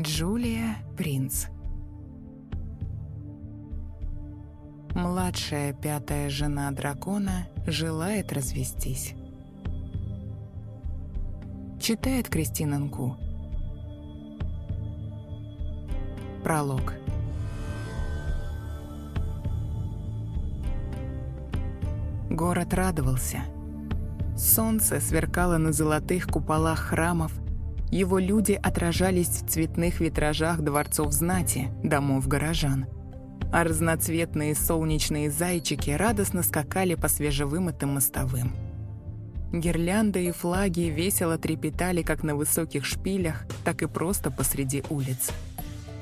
Джулия Принц Младшая пятая жена дракона желает развестись. Читает Кристина Нку. Пролог. Город радовался. Солнце сверкало на золотых куполах храмов, его люди отражались в цветных витражах дворцов знати, домов горожан. А разноцветные солнечные зайчики радостно скакали по свежевымытым мостовым. Гирлянды и флаги весело трепетали как на высоких шпилях, так и просто посреди улиц.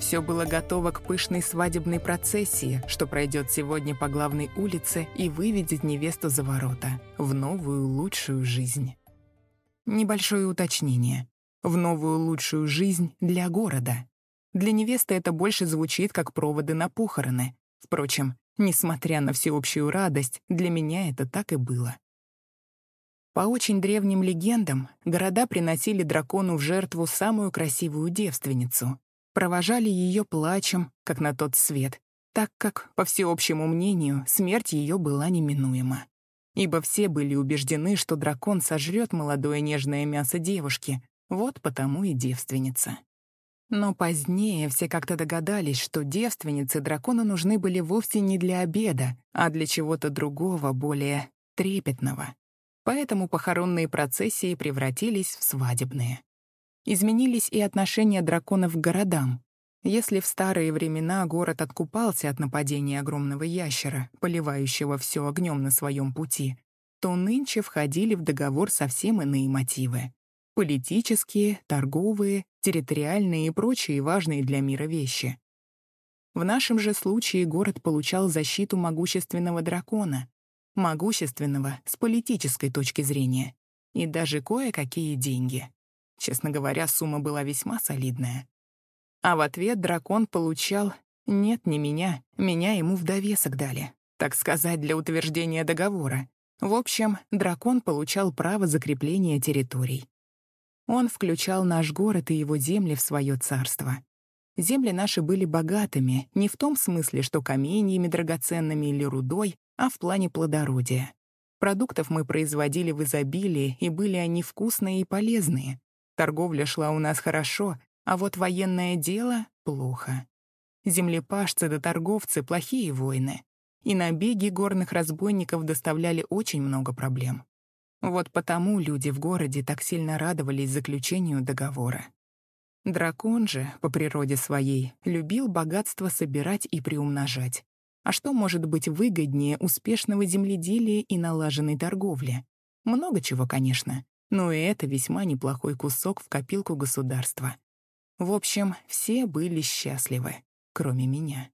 Все было готово к пышной свадебной процессии, что пройдет сегодня по главной улице и выведет невесту за ворота в новую лучшую жизнь. Небольшое уточнение. В новую лучшую жизнь для города. Для невесты это больше звучит как проводы на похороны. Впрочем, несмотря на всеобщую радость, для меня это так и было. По очень древним легендам, города приносили дракону в жертву самую красивую девственницу, провожали ее плачем, как на тот свет, так как, по всеобщему мнению, смерть ее была неминуема. Ибо все были убеждены, что дракон сожрет молодое нежное мясо девушки, вот потому и девственница. Но позднее все как-то догадались, что девственницы дракону нужны были вовсе не для обеда, а для чего-то другого, более трепетного. Поэтому похоронные процессии превратились в свадебные. Изменились и отношения драконов к городам. Если в старые времена город откупался от нападения огромного ящера, поливающего все огнем на своем пути, то нынче входили в договор совсем иные мотивы. Политические, торговые, территориальные и прочие важные для мира вещи. В нашем же случае город получал защиту могущественного дракона, могущественного с политической точки зрения, и даже кое-какие деньги. Честно говоря, сумма была весьма солидная. А в ответ дракон получал «нет, не меня, меня ему в довесок дали», так сказать, для утверждения договора. В общем, дракон получал право закрепления территорий. Он включал наш город и его земли в свое царство. Земли наши были богатыми, не в том смысле, что каменьями драгоценными или рудой, а в плане плодородия. Продуктов мы производили в изобилии, и были они вкусные и полезные. Торговля шла у нас хорошо, а вот военное дело — плохо. Землепашцы да торговцы — плохие воины. И набеги горных разбойников доставляли очень много проблем. Вот потому люди в городе так сильно радовались заключению договора. Дракон же, по природе своей, любил богатство собирать и приумножать. А что может быть выгоднее успешного земледелия и налаженной торговли? Много чего, конечно но и это весьма неплохой кусок в копилку государства. В общем, все были счастливы, кроме меня.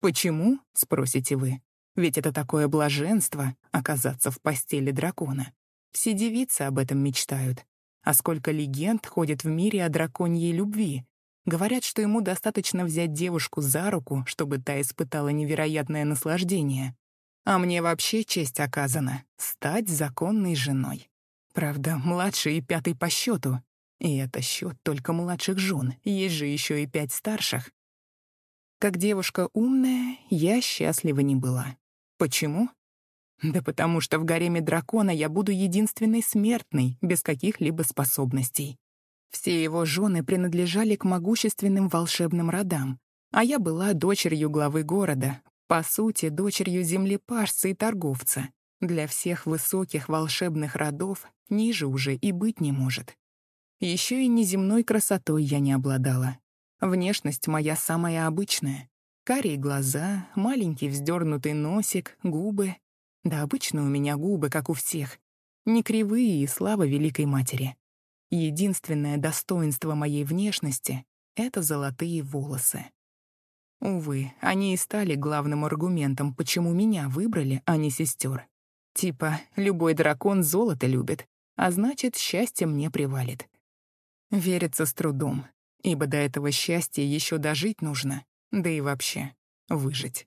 Почему, спросите вы? Ведь это такое блаженство — оказаться в постели дракона. Все девицы об этом мечтают. А сколько легенд ходит в мире о драконьей любви. Говорят, что ему достаточно взять девушку за руку, чтобы та испытала невероятное наслаждение. А мне вообще честь оказана — стать законной женой. Правда, младший и пятый по счету. И это счет только младших жен, есть же еще и пять старших. Как девушка умная, я счастлива не была. Почему? Да потому что в гареме дракона я буду единственной смертной, без каких-либо способностей. Все его жены принадлежали к могущественным волшебным родам, а я была дочерью главы города, по сути, дочерью землепашца и торговца. Для всех высоких волшебных родов ниже уже и быть не может. Еще и неземной красотой я не обладала. Внешность моя самая обычная. Карие глаза, маленький вздернутый носик, губы. Да обычно у меня губы, как у всех. Не кривые и слава Великой Матери. Единственное достоинство моей внешности — это золотые волосы. Увы, они и стали главным аргументом, почему меня выбрали, а не сестер. Типа, любой дракон золото любит, а значит, счастье мне привалит. Верится с трудом, ибо до этого счастья еще дожить нужно, да и вообще выжить.